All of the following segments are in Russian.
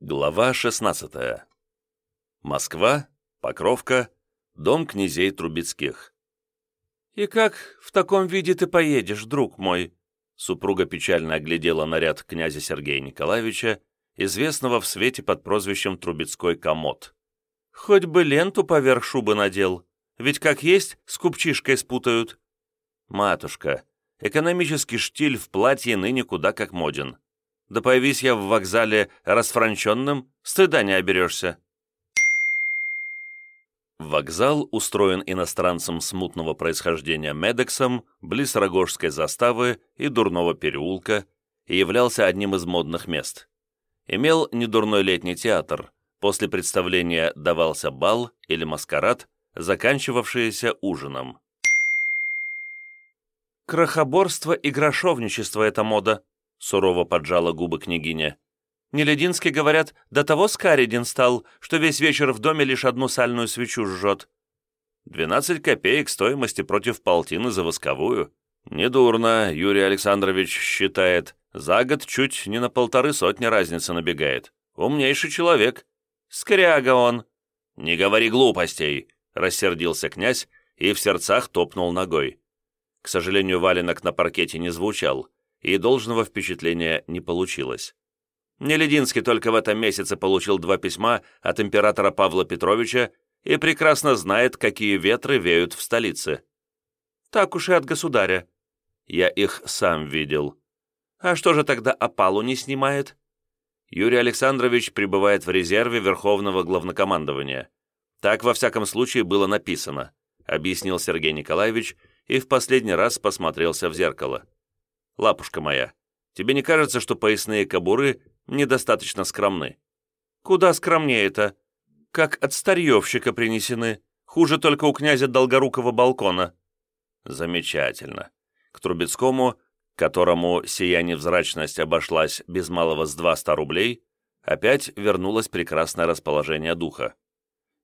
Глава 16. Москва, Покровка, дом князей Трубецких. «И как в таком виде ты поедешь, друг мой?» Супруга печально оглядела наряд князя Сергея Николаевича, известного в свете под прозвищем Трубецкой комод. «Хоть бы ленту поверх шубы надел, ведь как есть с купчишкой спутают». «Матушка, экономический штиль в платье ныне куда как моден. Да появись я в вокзале расфранченным, стыда не оберешься». Вокзал устроен иностранцем смутного происхождения Медексом, близ Рогожской заставы и Дурного переулка, и являлся одним из модных мест. Имел недурной летний театр, после представления давался бал или маскарад, заканчивавшийся ужином. «Крохоборство и грошовничество — это мода», — сурово поджала губы княгиня. «Нелединский, говорят, до того скареден стал, что весь вечер в доме лишь одну сальную свечу жжет». «Двенадцать копеек стоимости против полтины за восковую. Недурно, Юрий Александрович считает. За год чуть не на полторы сотни разница набегает. Умнейший человек. Скряга он». «Не говори глупостей», — рассердился князь и в сердцах топнул ногой. К сожалению, валенок на паркете не звучал, и должного впечатления не получилось. Нелединский только в этом месяце получил два письма от императора Павла Петровича и прекрасно знает, какие ветры веют в столице. Так уж и от государя. Я их сам видел. А что же тогда опалу не снимает? Юрий Александрович пребывает в резерве Верховного Главнокомандования. Так, во всяком случае, было написано, объяснил Сергей Николаевич и в последний раз посмотрелся в зеркало. «Лапушка моя, тебе не кажется, что поясные кобуры недостаточно скромны?» «Куда скромнее-то? Как от старьевщика принесены. Хуже только у князя Долгорукого балкона». «Замечательно. К Трубецкому, которому сия невзрачность обошлась без малого с 200 рублей, опять вернулось прекрасное расположение духа.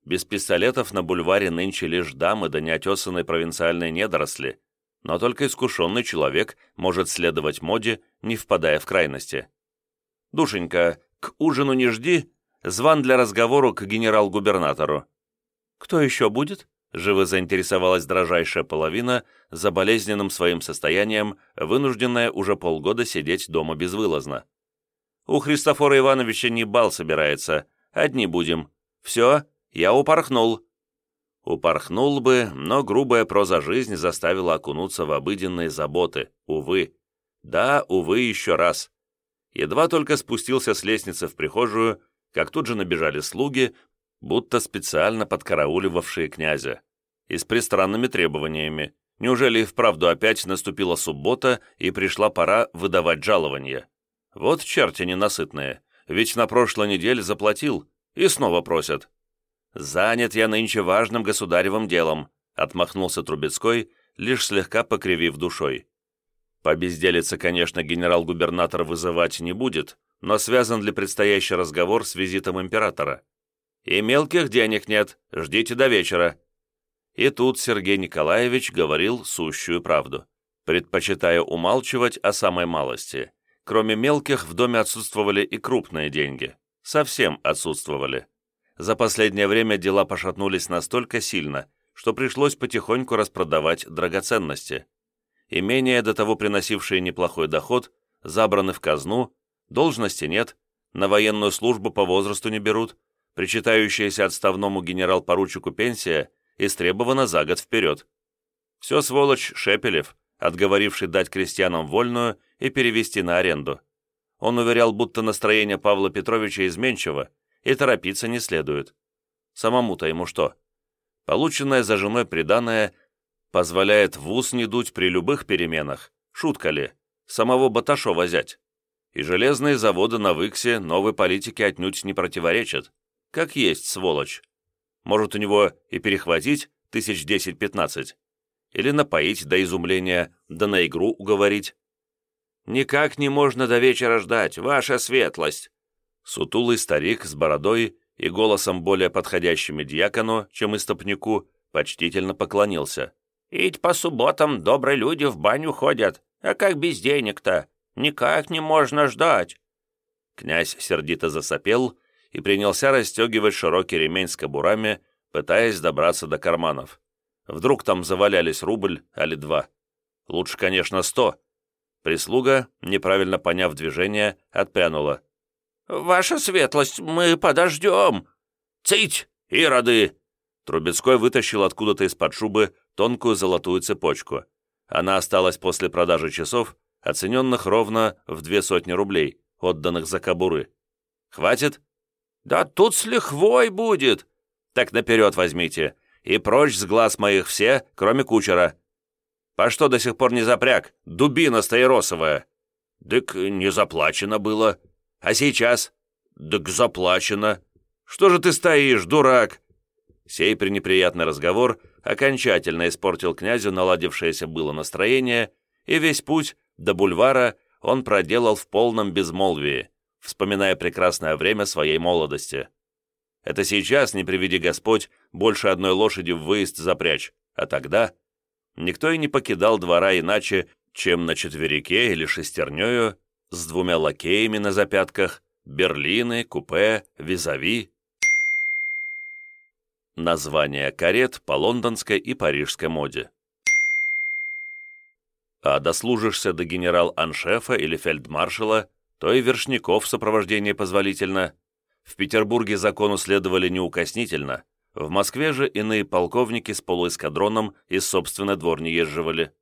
Без пистолетов на бульваре нынче лишь дамы да неотесанные провинциальные недоросли, но только искушенный человек может следовать моде, не впадая в крайности. «Душенька, к ужину не жди, зван для разговору к генерал-губернатору». «Кто еще будет?» — живо заинтересовалась дрожайшая половина, за болезненным своим состоянием, вынужденная уже полгода сидеть дома безвылазно. «У Христофора Ивановича не бал собирается, одни будем. Все, я упорхнул. Упорхнул бы, но грубая проза жизни заставила окунуться в обыденные заботы, увы. Да, увы, еще раз. Едва только спустился с лестницы в прихожую, как тут же набежали слуги, будто специально подкарауливавшие князя. И с пристранными требованиями. Неужели и вправду опять наступила суббота и пришла пора выдавать жалование? Вот черти ненасытные, ведь на прошлой неделе заплатил, и снова просят. «Занят я нынче важным государевым делом», — отмахнулся Трубецкой, лишь слегка покривив душой. По конечно, генерал-губернатор вызывать не будет, но связан ли предстоящий разговор с визитом императора? И мелких денег нет, ждите до вечера. И тут Сергей Николаевич говорил сущую правду, предпочитая умалчивать о самой малости. Кроме мелких, в доме отсутствовали и крупные деньги. Совсем отсутствовали за последнее время дела пошатнулись настолько сильно, что пришлось потихоньку распродавать драгоценности. Имения, до того приносившие неплохой доход, забраны в казну, должности нет, на военную службу по возрасту не берут, причитающаяся отставному генерал-поручику пенсия истребована за год вперед. Все сволочь Шепелев, отговоривший дать крестьянам вольную и перевести на аренду. Он уверял, будто настроение Павла Петровича изменчиво, и торопиться не следует. Самому-то ему что? Полученное за женой приданное позволяет в ус не дуть при любых переменах, шутка ли, самого Баташова взять. И железные заводы на Выксе новой политике отнюдь не противоречат. Как есть, сволочь. Может, у него и перехватить тысяч десять-пятнадцать. Или напоить до изумления, да на игру уговорить. «Никак не можно до вечера ждать, ваша светлость!» Сутулый старик с бородой и голосом более подходящим дьякону, чем истопнику, почтительно поклонился. «Ведь по субботам добрые люди в баню ходят, а как без денег-то? Никак не можно ждать!» Князь сердито засопел и принялся расстегивать широкий ремень с кобурами, пытаясь добраться до карманов. Вдруг там завалялись рубль, али два. Лучше, конечно, сто. Прислуга, неправильно поняв движение, отпрянула. «Ваша светлость, мы подождем!» «Цыть, ироды!» Трубецкой вытащил откуда-то из-под шубы тонкую золотую цепочку. Она осталась после продажи часов, оцененных ровно в две сотни рублей, отданных за кобуры. «Хватит?» «Да тут с лихвой будет!» «Так наперед возьмите, и прочь с глаз моих все, кроме кучера!» «По что до сих пор не запряг? Дубина стаиросовая!» «Дык не заплачено было!» «А сейчас?» «Дык заплачено!» «Что же ты стоишь, дурак?» Сей пренеприятный разговор окончательно испортил князю наладившееся было настроение, и весь путь до бульвара он проделал в полном безмолвии, вспоминая прекрасное время своей молодости. Это сейчас, не приведи Господь, больше одной лошади в выезд запрячь, а тогда никто и не покидал двора иначе, чем на четверике или шестернею, с двумя лакеями на запятках, берлины, купе, визави. Название карет по лондонской и парижской моде. А дослужишься до генерал-аншефа или фельдмаршала, то и вершников в сопровождении позволительно. В Петербурге закону следовали неукоснительно, в Москве же иные полковники с полуэскадроном из собственной двор не езживали.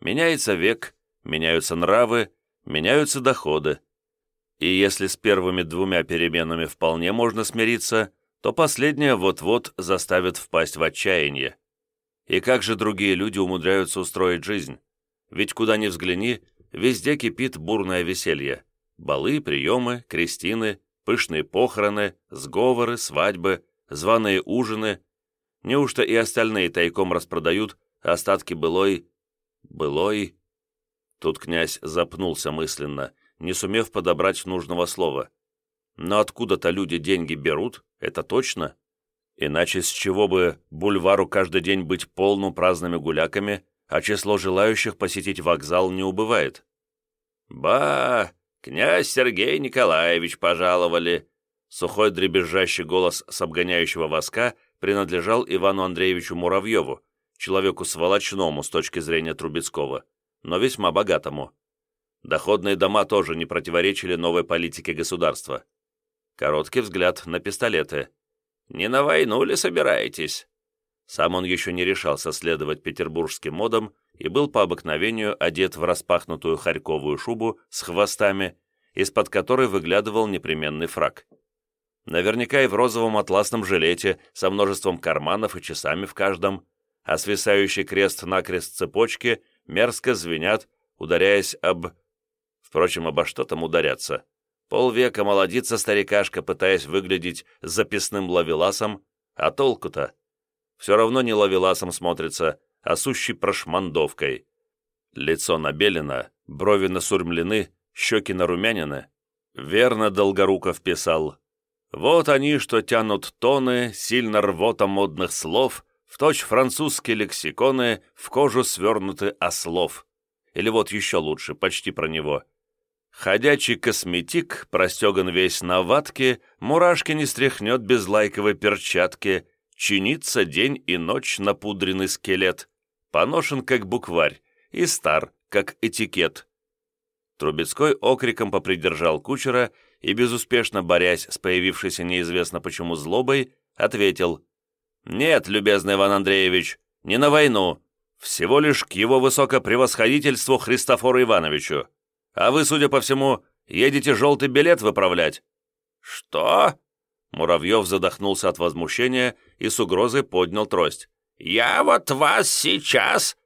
Меняется век, меняются нравы, меняются доходы. И если с первыми двумя переменами вполне можно смириться, то последнее вот-вот заставит впасть в отчаяние. И как же другие люди умудряются устроить жизнь? Ведь куда ни взгляни, везде кипит бурное веселье. Балы, приемы, крестины, пышные похороны, сговоры, свадьбы, званые ужины. Неужто и остальные тайком распродают остатки былой... былой... Тут князь запнулся мысленно, не сумев подобрать нужного слова. Но откуда-то люди деньги берут, это точно. Иначе с чего бы бульвару каждый день быть полным праздными гуляками, а число желающих посетить вокзал не убывает? «Ба! Князь Сергей Николаевич пожаловали!» Сухой дребезжащий голос с обгоняющего воска принадлежал Ивану Андреевичу Муравьеву, человеку сволочному с точки зрения Трубецкого, но весьма богатому. Доходные дома тоже не противоречили новой политике государства. Короткий взгляд на пистолеты. «Не на войну ли собираетесь?» Сам он еще не решался следовать петербургским модам и был по обыкновению одет в распахнутую харьковую шубу с хвостами, из-под которой выглядывал непременный фраг. Наверняка и в розовом атласном жилете со множеством карманов и часами в каждом, а свисающий крест-накрест цепочки мерзко звенят, ударяясь об... Впрочем, обо что там ударяться? Полвека молодится старикашка, пытаясь выглядеть записным лавеласом, а толку-то? Все равно не лавеласом смотрится, а сущей прошмандовкой. Лицо набелено, брови насурмлены, щеки нарумянины. Верно Долгоруков писал. Вот они, что тянут тоны, сильно рвота модных слов, в точь французские лексиконы в кожу свернуты ослов. Или вот еще лучше, почти про него — Ходячий косметик, простеган весь на ватке, мурашки не стряхнет без лайковой перчатки, чинится день и ночь напудренный скелет, поношен как букварь и стар, как этикет. Трубецкой окриком попридержал кучера и, безуспешно борясь с появившейся неизвестно почему злобой, ответил «Нет, любезный Иван Андреевич, не на войну, всего лишь к его высокопревосходительству Христофору Ивановичу. А вы, судя по всему, едете желтый билет выправлять». «Что?» Муравьев задохнулся от возмущения и с угрозой поднял трость. «Я вот вас сейчас...»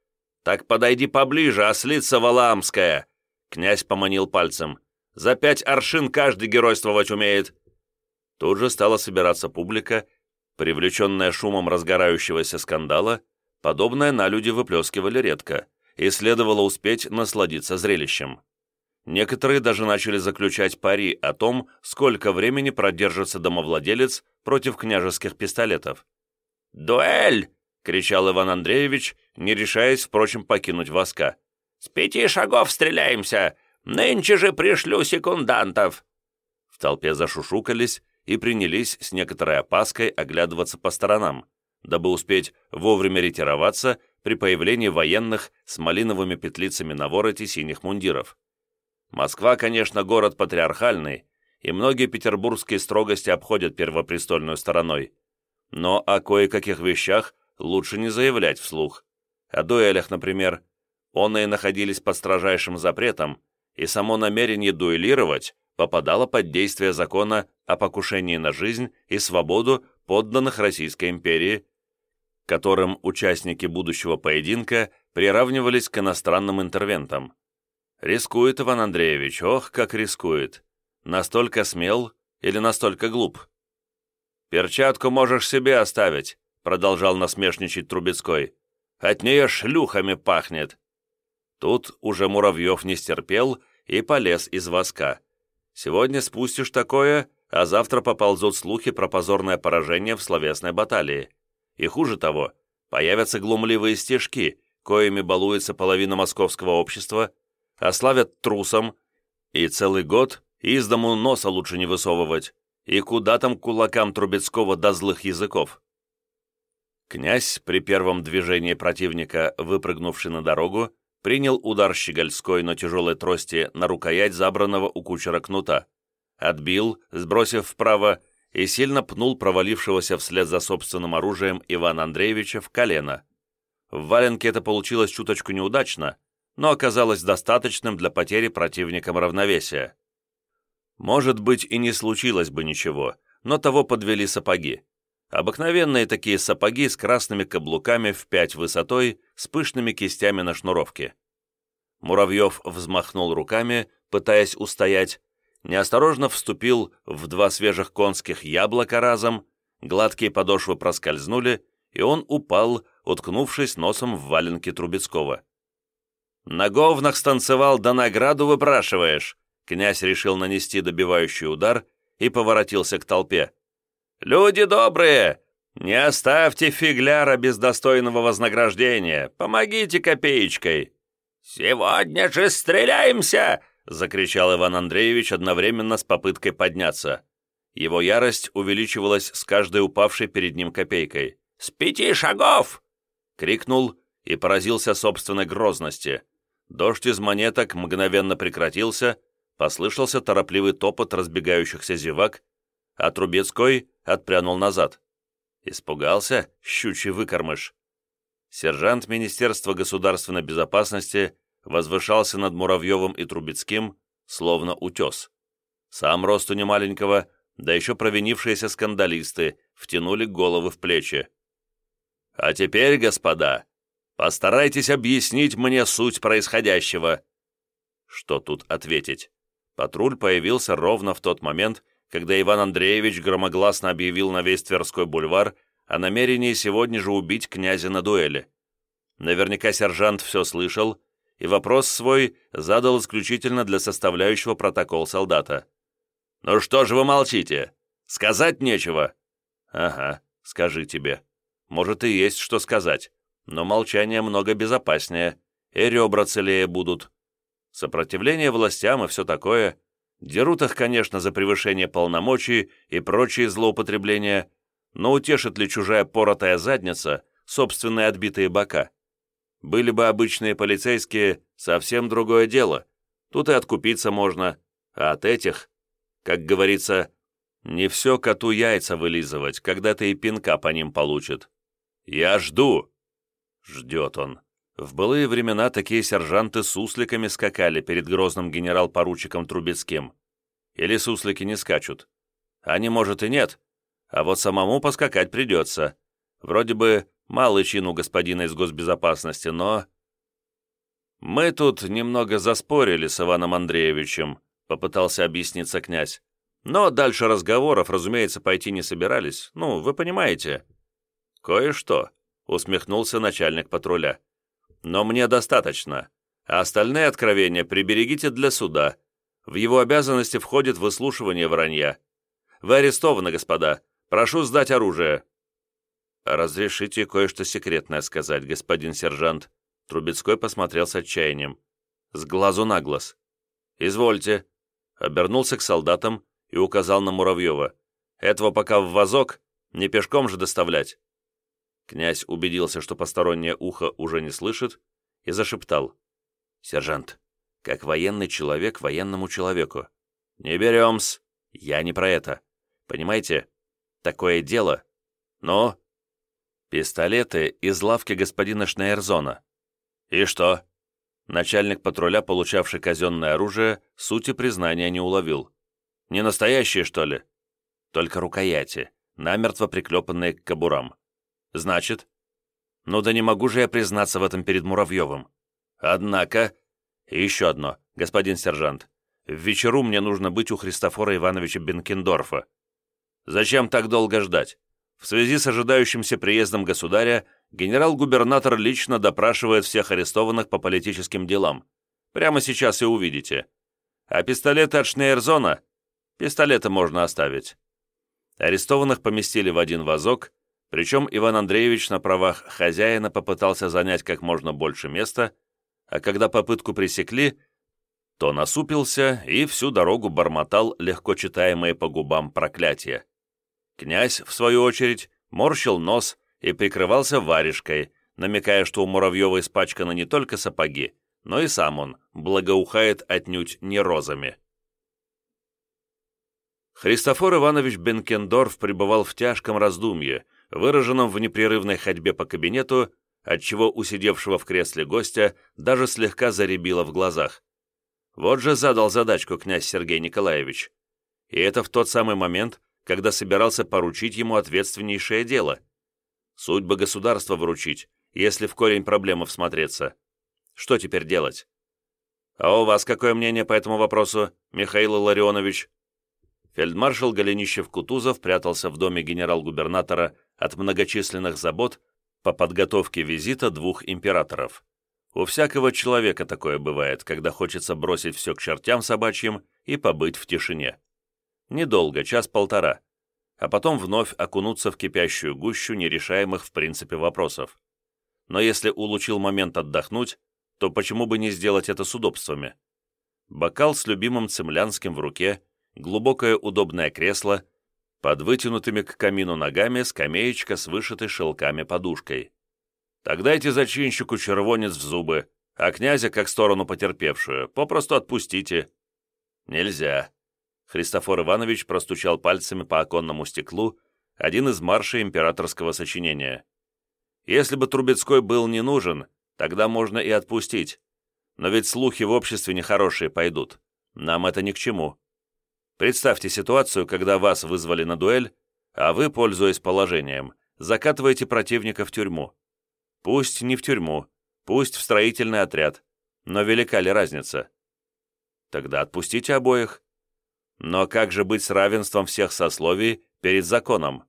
«Так подойди поближе, ослица Валаамская!» Князь поманил пальцем. «За пять аршин каждый геройствовать умеет!» Тут же стала собираться публика, привлеченная шумом разгорающегося скандала, подобное на люди выплескивали редко, и следовало успеть насладиться зрелищем. Некоторые даже начали заключать пари о том, сколько времени продержится домовладелец против княжеских пистолетов. «Дуэль!» — кричал Иван Андреевич, не решаясь, впрочем, покинуть воска. «С пяти шагов стреляемся! Нынче же пришлю секундантов!» В толпе зашушукались, и принялись с некоторой опаской оглядываться по сторонам, дабы успеть вовремя ретироваться при появлении военных с малиновыми петлицами на вороте синих мундиров. Москва, конечно, город патриархальный, и многие петербургские строгости обходят первопрестольную стороной. Но о кое-каких вещах лучше не заявлять вслух. О дуэлях, например. Оные находились под строжайшим запретом, и само намерение дуэлировать попадало под действие закона о покушении на жизнь и свободу подданных Российской империи, которым участники будущего поединка приравнивались к иностранным интервентам. Рискует Иван Андреевич, ох, как рискует. Настолько смел или настолько глуп? «Перчатку можешь себе оставить», — продолжал насмешничать Трубецкой. «От нее шлюхами пахнет». Тут уже Муравьев не стерпел и полез из воска. «Сегодня спустишь такое, а завтра поползут слухи про позорное поражение в словесной баталии. И хуже того, появятся глумливые стежки, коими балуется половина московского общества, ославят трусом, и целый год из дому носа лучше не высовывать, и куда там кулакам Трубецкого до злых языков. Князь, при первом движении противника, выпрыгнувший на дорогу, принял удар щегольской, но тяжелой трости на рукоять забранного у кучера кнута, отбил, сбросив вправо, и сильно пнул провалившегося вслед за собственным оружием Ивана Андреевича в колено. В валенке это получилось чуточку неудачно, но оказалось достаточным для потери противником равновесия. Может быть, и не случилось бы ничего, но того подвели сапоги. Обыкновенные такие сапоги с красными каблуками в пять высотой, с пышными кистями на шнуровке. Муравьев взмахнул руками, пытаясь устоять, неосторожно вступил в два свежих конских яблока разом, гладкие подошвы проскользнули, и он упал, уткнувшись носом в валенки Трубецкого. «На говнах станцевал, да награду выпрашиваешь!» Князь решил нанести добивающий удар и поворотился к толпе. «Люди добрые! Не оставьте фигляра без достойного вознаграждения! Помогите копеечкой!» «Сегодня же стреляемся!» — закричал Иван Андреевич одновременно с попыткой подняться. Его ярость увеличивалась с каждой упавшей перед ним копейкой. «С пяти шагов!» — крикнул и поразился собственной грозности. Дождь из монеток мгновенно прекратился, послышался торопливый топот разбегающихся зевак, а Трубецкой отпрянул назад. Испугался щучий выкормыш. Сержант Министерства государственной безопасности возвышался над Муравьевым и Трубецким, словно утес. Сам росту немаленького, да еще провинившиеся скандалисты втянули головы в плечи. «А теперь, господа, Постарайтесь объяснить мне суть происходящего». Что тут ответить? Патруль появился ровно в тот момент, когда Иван Андреевич громогласно объявил на весь Тверской бульвар о намерении сегодня же убить князя на дуэли. Наверняка сержант все слышал, и вопрос свой задал исключительно для составляющего протокол солдата. «Ну что же вы молчите? Сказать нечего?» «Ага, скажи тебе. Может, и есть что сказать но молчание много безопаснее, и ребра целее будут. Сопротивление властям и все такое. Дерут их, конечно, за превышение полномочий и прочие злоупотребления, но утешит ли чужая поротая задница собственные отбитые бока? Были бы обычные полицейские, совсем другое дело. Тут и откупиться можно, а от этих, как говорится, не все коту яйца вылизывать, когда ты и пинка по ним получит. Я жду, Ждет он. В былые времена такие сержанты с усликами скакали перед грозным генерал-поручиком Трубецким. Или суслики не скачут. Они, может, и нет, а вот самому поскакать придется. Вроде бы малый чин у господина из госбезопасности, но... «Мы тут немного заспорили с Иваном Андреевичем», — попытался объясниться князь. «Но дальше разговоров, разумеется, пойти не собирались. Ну, вы понимаете». «Кое-что», усмехнулся начальник патруля. «Но мне достаточно, а остальные откровения приберегите для суда. В его обязанности входит выслушивание вранья. Вы арестованы, господа. Прошу сдать оружие». «Разрешите кое-что секретное сказать, господин сержант». Трубецкой посмотрел с отчаянием. С глазу на глаз. «Извольте». Обернулся к солдатам и указал на Муравьева. Этого пока в вазок, не пешком же доставлять». Князь убедился, что постороннее ухо уже не слышит, и зашептал. «Сержант, как военный человек военному человеку. Не берем-с, я не про это. Понимаете, такое дело. Но...» «Пистолеты из лавки господина Шнейрзона». «И что?» Начальник патруля, получавший казенное оружие, сути признания не уловил. «Не настоящие, что ли?» «Только рукояти, намертво приклепанные к кобурам. Значит?» «Ну да не могу же я признаться в этом перед Муравьевым. Однако...» «И еще одно, господин сержант. В вечеру мне нужно быть у Христофора Ивановича Бенкендорфа. Зачем так долго ждать? В связи с ожидающимся приездом государя генерал-губернатор лично допрашивает всех арестованных по политическим делам. Прямо сейчас и увидите. А пистолеты от Шнейрзона? Пистолеты можно оставить. Арестованных поместили в один вазок, причем Иван Андреевич на правах хозяина попытался занять как можно больше места, а когда попытку пресекли, то насупился и всю дорогу бормотал легко читаемые по губам проклятия. Князь, в свою очередь, морщил нос и прикрывался варежкой, намекая, что у Муравьева испачканы не только сапоги, но и сам он благоухает отнюдь не розами. Христофор Иванович Бенкендорф пребывал в тяжком раздумье, выраженном в непрерывной ходьбе по кабинету, отчего у сидевшего в кресле гостя даже слегка заребило в глазах. Вот же задал задачку князь Сергей Николаевич. И это в тот самый момент, когда собирался поручить ему ответственнейшее дело. Судьбы государства вручить, если в корень проблемы всмотреться. Что теперь делать? А у вас какое мнение по этому вопросу, Михаил Ларионович? Фельдмаршал Голенищев-Кутузов прятался в доме генерал-губернатора от многочисленных забот по подготовке визита двух императоров. У всякого человека такое бывает, когда хочется бросить все к чертям собачьим и побыть в тишине. Недолго, час-полтора, а потом вновь окунуться в кипящую гущу нерешаемых в принципе вопросов. Но если улучил момент отдохнуть, то почему бы не сделать это с удобствами? Бокал с любимым цемлянским в руке, глубокое удобное кресло, под вытянутыми к камину ногами скамеечка с вышитой шелками подушкой. Так дайте зачинщику червонец в зубы, а князя, как сторону потерпевшую, попросту отпустите». «Нельзя». Христофор Иванович простучал пальцами по оконному стеклу, один из маршей императорского сочинения. «Если бы Трубецкой был не нужен, тогда можно и отпустить. Но ведь слухи в обществе нехорошие пойдут. Нам это ни к чему. Представьте ситуацию, когда вас вызвали на дуэль, а вы, пользуясь положением, закатываете противника в тюрьму. Пусть не в тюрьму, пусть в строительный отряд, но велика ли разница? Тогда отпустите обоих. Но как же быть с равенством всех сословий перед законом?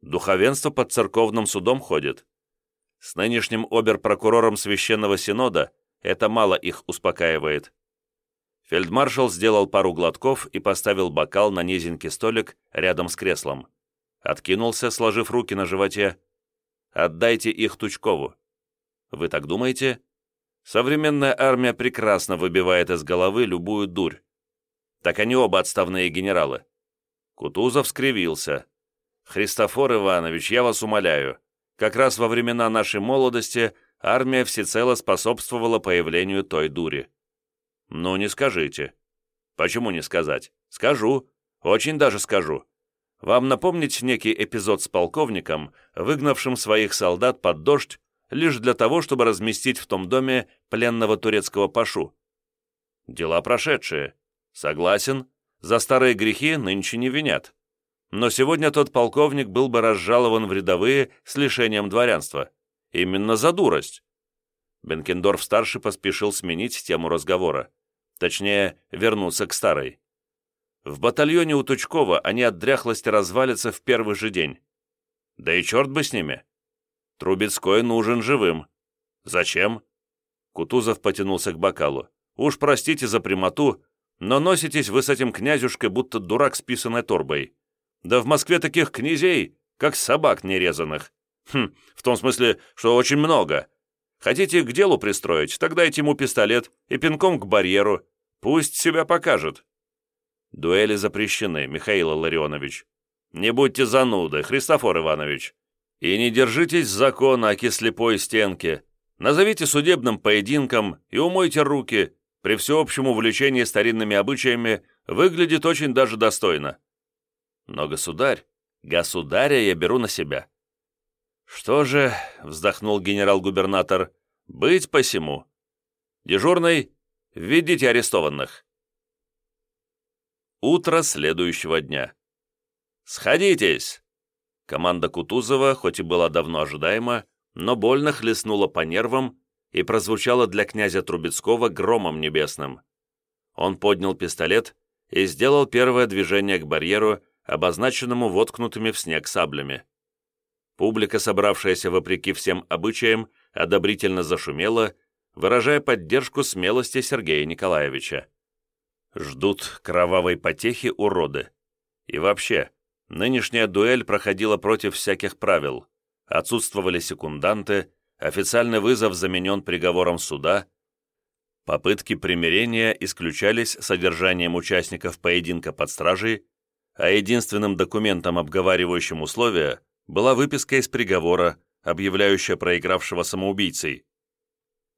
Духовенство под церковным судом ходит. С нынешним обер-прокурором Священного Синода это мало их успокаивает. Фельдмаршал сделал пару глотков и поставил бокал на низенький столик рядом с креслом. Откинулся, сложив руки на животе, Отдайте их Тучкову. Вы так думаете? Современная армия прекрасно выбивает из головы любую дурь. Так они оба отставные генералы. Кутузов скривился. Христофор Иванович, я вас умоляю, как раз во времена нашей молодости армия всецело способствовала появлению той дури. Ну, не скажите. Почему не сказать? Скажу. Очень даже скажу. Вам напомнить некий эпизод с полковником, выгнавшим своих солдат под дождь лишь для того, чтобы разместить в том доме пленного турецкого пашу? Дела прошедшие. Согласен, за старые грехи нынче не винят. Но сегодня тот полковник был бы разжалован в рядовые с лишением дворянства. Именно за дурость. Бенкендорф-старший поспешил сменить тему разговора. Точнее, вернуться к старой. В батальоне у Тучкова они от дряхлости развалятся в первый же день. Да и черт бы с ними. Трубецкой нужен живым. Зачем? Кутузов потянулся к бокалу. Уж простите за прямоту, но носитесь вы с этим князюшкой, будто дурак с писаной торбой. Да в Москве таких князей, как собак нерезанных. Хм, в том смысле, что очень много. Хотите к делу пристроить, тогда дайте ему пистолет и пинком к барьеру. Пусть себя покажет. Дуэли запрещены, Михаил Ларионович. Не будьте зануды, Христофор Иванович. И не держитесь закона о кислепой стенке. Назовите судебным поединком и умойте руки. При всеобщем увлечении старинными обычаями выглядит очень даже достойно. Но, государь, государя я беру на себя. Что же, вздохнул генерал-губернатор, быть посему. Дежурный, введите арестованных. Утро следующего дня. «Сходитесь!» Команда Кутузова, хоть и была давно ожидаема, но больно хлестнула по нервам и прозвучала для князя Трубецкого громом небесным. Он поднял пистолет и сделал первое движение к барьеру, обозначенному воткнутыми в снег саблями. Публика, собравшаяся вопреки всем обычаям, одобрительно зашумела, выражая поддержку смелости Сергея Николаевича. Ждут кровавой потехи уроды. И вообще, Нынешняя дуэль проходила против всяких правил. Отсутствовали секунданты, официальный вызов заменен приговором суда, попытки примирения исключались содержанием участников поединка под стражей, а единственным документом, обговаривающим условия, была выписка из приговора, объявляющая проигравшего самоубийцей.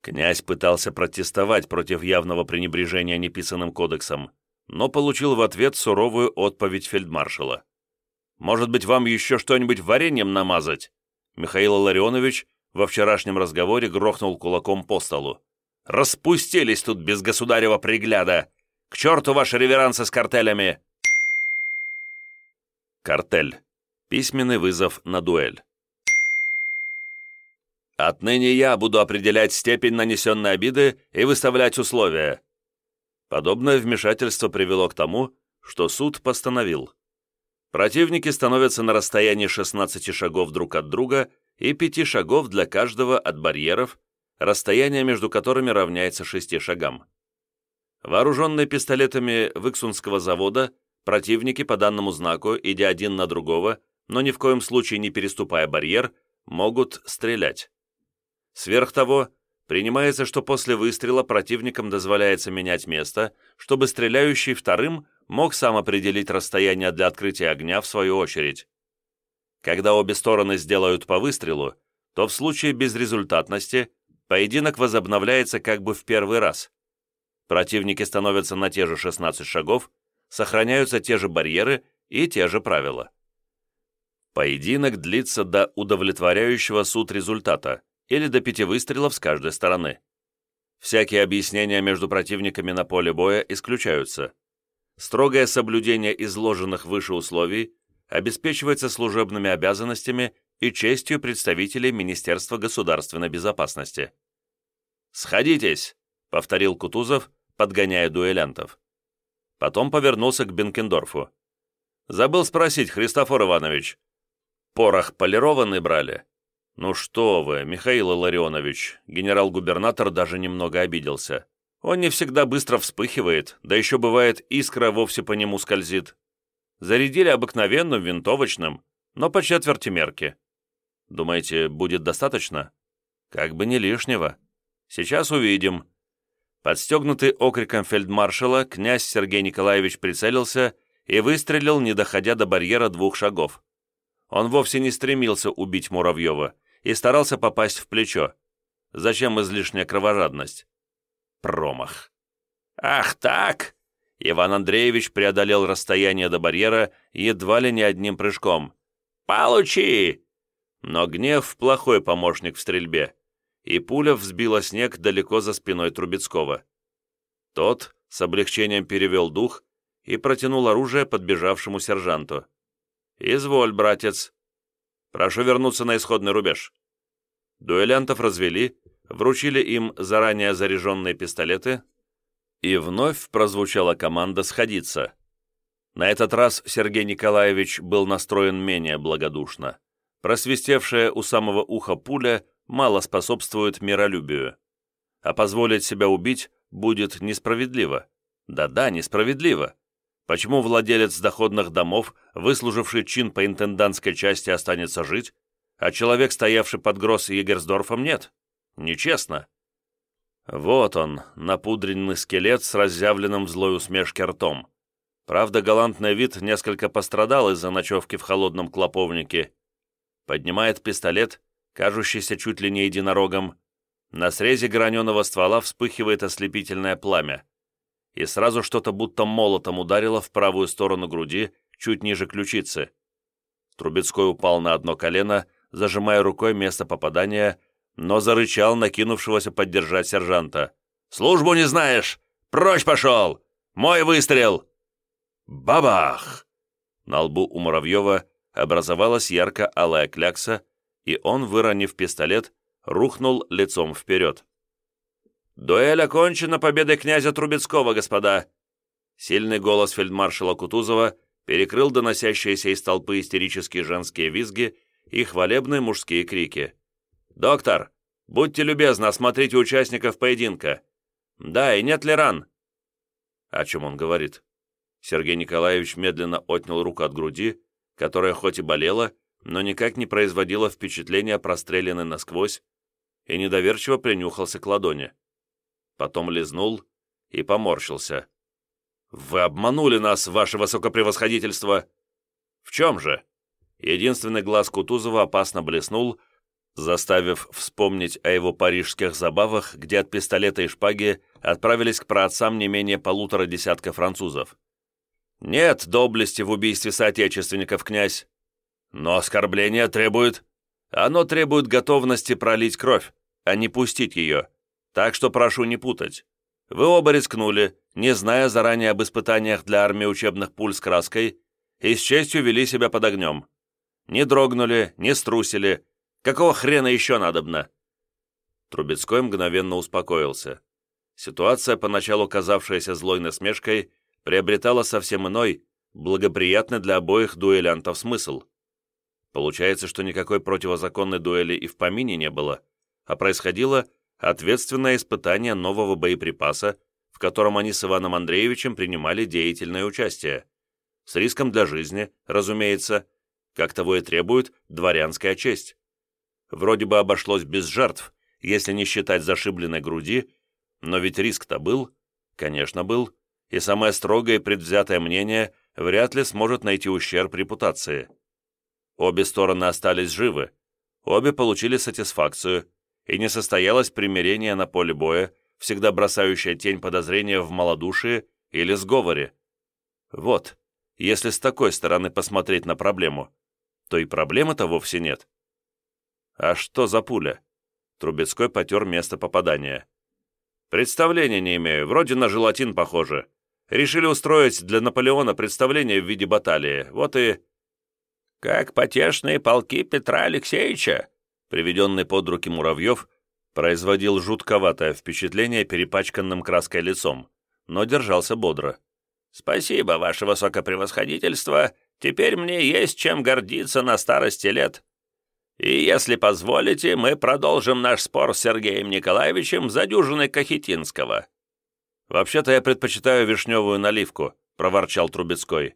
Князь пытался протестовать против явного пренебрежения неписанным кодексом, но получил в ответ суровую отповедь фельдмаршала. Может быть, вам еще что-нибудь вареньем намазать?» Михаил Ларионович во вчерашнем разговоре грохнул кулаком по столу. «Распустились тут без государева пригляда! К черту ваши реверансы с картелями!» Картель. Письменный вызов на дуэль. «Отныне я буду определять степень нанесенной обиды и выставлять условия». Подобное вмешательство привело к тому, что суд постановил Противники становятся на расстоянии 16 шагов друг от друга и 5 шагов для каждого от барьеров, расстояние между которыми равняется 6 шагам. Вооруженные пистолетами Выксунского завода, противники по данному знаку, идя один на другого, но ни в коем случае не переступая барьер, могут стрелять. Сверх того, принимается, что после выстрела противникам дозволяется менять место, чтобы стреляющий вторым мог сам определить расстояние для открытия огня в свою очередь. Когда обе стороны сделают по выстрелу, то в случае безрезультатности поединок возобновляется как бы в первый раз. Противники становятся на те же 16 шагов, сохраняются те же барьеры и те же правила. Поединок длится до удовлетворяющего суд результата или до пяти выстрелов с каждой стороны. Всякие объяснения между противниками на поле боя исключаются строгое соблюдение изложенных выше условий обеспечивается служебными обязанностями и честью представителей Министерства государственной безопасности. «Сходитесь!» — повторил Кутузов, подгоняя дуэлянтов. Потом повернулся к Бенкендорфу. «Забыл спросить, Христофор Иванович, порох полированный брали?» «Ну что вы, Михаил Илларионович!» Генерал-губернатор даже немного обиделся. Он не всегда быстро вспыхивает, да еще бывает искра вовсе по нему скользит. Зарядили обыкновенным, винтовочным, но по четверти мерки. Думаете, будет достаточно? Как бы не лишнего. Сейчас увидим. Подстегнутый окриком фельдмаршала, князь Сергей Николаевич прицелился и выстрелил, не доходя до барьера двух шагов. Он вовсе не стремился убить Муравьева и старался попасть в плечо. Зачем излишняя кровожадность? Промах. «Ах так!» Иван Андреевич преодолел расстояние до барьера едва ли не одним прыжком. «Получи!» Но гнев – плохой помощник в стрельбе, и пуля взбила снег далеко за спиной Трубецкого. Тот с облегчением перевел дух и протянул оружие подбежавшему сержанту. «Изволь, братец. Прошу вернуться на исходный рубеж». Дуэлянтов развели, вручили им заранее заряженные пистолеты, и вновь прозвучала команда сходиться. На этот раз Сергей Николаевич был настроен менее благодушно. Просвистевшая у самого уха пуля мало способствует миролюбию. А позволить себя убить будет несправедливо. Да-да, несправедливо. Почему владелец доходных домов, выслуживший чин по интендантской части, останется жить, а человек, стоявший под Гросс Егерсдорфом, нет? Нечестно. Вот он, напудренный скелет с разъявленным в злой усмешке ртом. Правда, галантный вид несколько пострадал из-за ночевки в холодном клоповнике. Поднимает пистолет, кажущийся чуть ли не единорогом. На срезе граненого ствола вспыхивает ослепительное пламя. И сразу что-то будто молотом ударило в правую сторону груди, чуть ниже ключицы. Трубецкой упал на одно колено, зажимая рукой место попадания, но зарычал накинувшегося поддержать сержанта. «Службу не знаешь! Прочь пошел! Мой выстрел!» Бабах! На лбу у Муравьева образовалась ярко-алая клякса, и он, выронив пистолет, рухнул лицом вперед. «Дуэль окончена победой князя Трубецкого, господа!» Сильный голос фельдмаршала Кутузова перекрыл доносящиеся из толпы истерические женские визги и хвалебные мужские крики. «Доктор, будьте любезны, осмотрите участников поединка. Да, и нет ли ран?» О чем он говорит? Сергей Николаевич медленно отнял руку от груди, которая хоть и болела, но никак не производила впечатления простреленной насквозь, и недоверчиво принюхался к ладони. Потом лизнул и поморщился. «Вы обманули нас, ваше высокопревосходительство!» «В чем же?» Единственный глаз Кутузова опасно блеснул, заставив вспомнить о его парижских забавах, где от пистолета и шпаги отправились к праотцам не менее полутора десятка французов. «Нет доблести в убийстве соотечественников, князь. Но оскорбление требует... Оно требует готовности пролить кровь, а не пустить ее. Так что прошу не путать. Вы оба рискнули, не зная заранее об испытаниях для армии учебных пуль с краской, и с честью вели себя под огнем. Не дрогнули, не струсили. Какого хрена еще надобно?» Трубецкой мгновенно успокоился. Ситуация, поначалу казавшаяся злой насмешкой, приобретала совсем иной, благоприятный для обоих дуэлянтов смысл. Получается, что никакой противозаконной дуэли и в помине не было, а происходило ответственное испытание нового боеприпаса, в котором они с Иваном Андреевичем принимали деятельное участие. С риском для жизни, разумеется, как того и требует дворянская честь. Вроде бы обошлось без жертв, если не считать зашибленной груди, но ведь риск-то был, конечно, был, и самое строгое и предвзятое мнение вряд ли сможет найти ущерб репутации. Обе стороны остались живы, обе получили сатисфакцию, и не состоялось примирение на поле боя, всегда бросающее тень подозрения в малодушии или сговоре. Вот, если с такой стороны посмотреть на проблему, то и проблемы-то вовсе нет. А что за пуля? Трубецкой потер место попадания. Представления не имею, вроде на желатин похоже. Решили устроить для Наполеона представление в виде баталии. Вот и... Как потешные полки Петра Алексеевича, приведенный под руки Муравьев, производил жутковатое впечатление перепачканным краской лицом, но держался бодро. «Спасибо, ваше высокопревосходительство. Теперь мне есть чем гордиться на старости лет. И, если позволите, мы продолжим наш спор с Сергеем Николаевичем за дюжиной Кахетинского». «Вообще-то я предпочитаю вишневую наливку», — проворчал Трубецкой.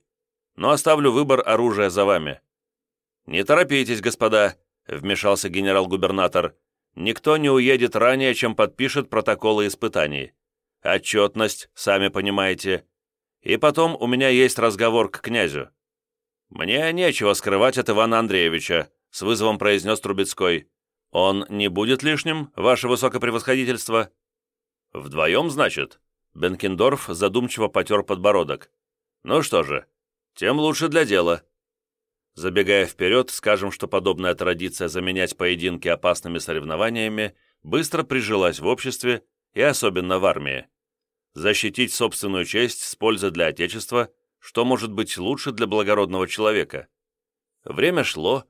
«Но оставлю выбор оружия за вами». «Не торопитесь, господа», — вмешался генерал-губернатор. «Никто не уедет ранее, чем подпишет протоколы испытаний. Отчетность, сами понимаете. И потом у меня есть разговор к князю». «Мне нечего скрывать от Ивана Андреевича», — с вызовом произнес Трубецкой. «Он не будет лишним, ваше высокопревосходительство?» «Вдвоем, значит?» Бенкендорф задумчиво потер подбородок. «Ну что же, тем лучше для дела». Забегая вперед, скажем, что подобная традиция заменять поединки опасными соревнованиями быстро прижилась в обществе и особенно в армии. Защитить собственную честь с пользой для Отечества, что может быть лучше для благородного человека. Время шло,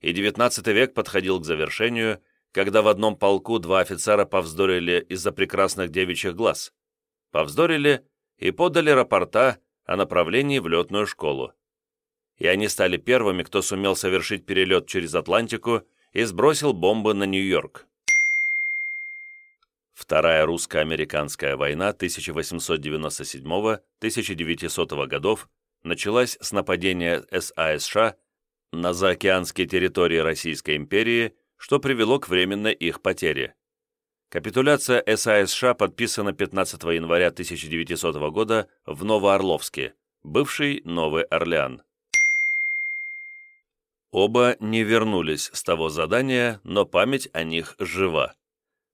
и XIX век подходил к завершению, когда в одном полку два офицера повздорили из-за прекрасных девичьих глаз. Повздорили и подали рапорта о направлении в летную школу и они стали первыми, кто сумел совершить перелет через Атлантику и сбросил бомбы на Нью-Йорк. Вторая русско-американская война 1897-1900 годов началась с нападения САСШ на заокеанские территории Российской империи, что привело к временной их потере. Капитуляция САСШ подписана 15 января 1900 года в Новоорловске, бывший Новый Орлеан. Оба не вернулись с того задания, но память о них жива.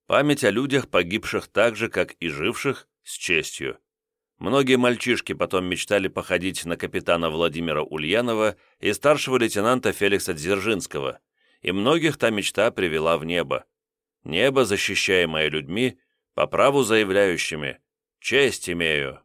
Память о людях, погибших так же, как и живших, с честью. Многие мальчишки потом мечтали походить на капитана Владимира Ульянова и старшего лейтенанта Феликса Дзержинского, и многих та мечта привела в небо. Небо, защищаемое людьми, по праву заявляющими «Честь имею».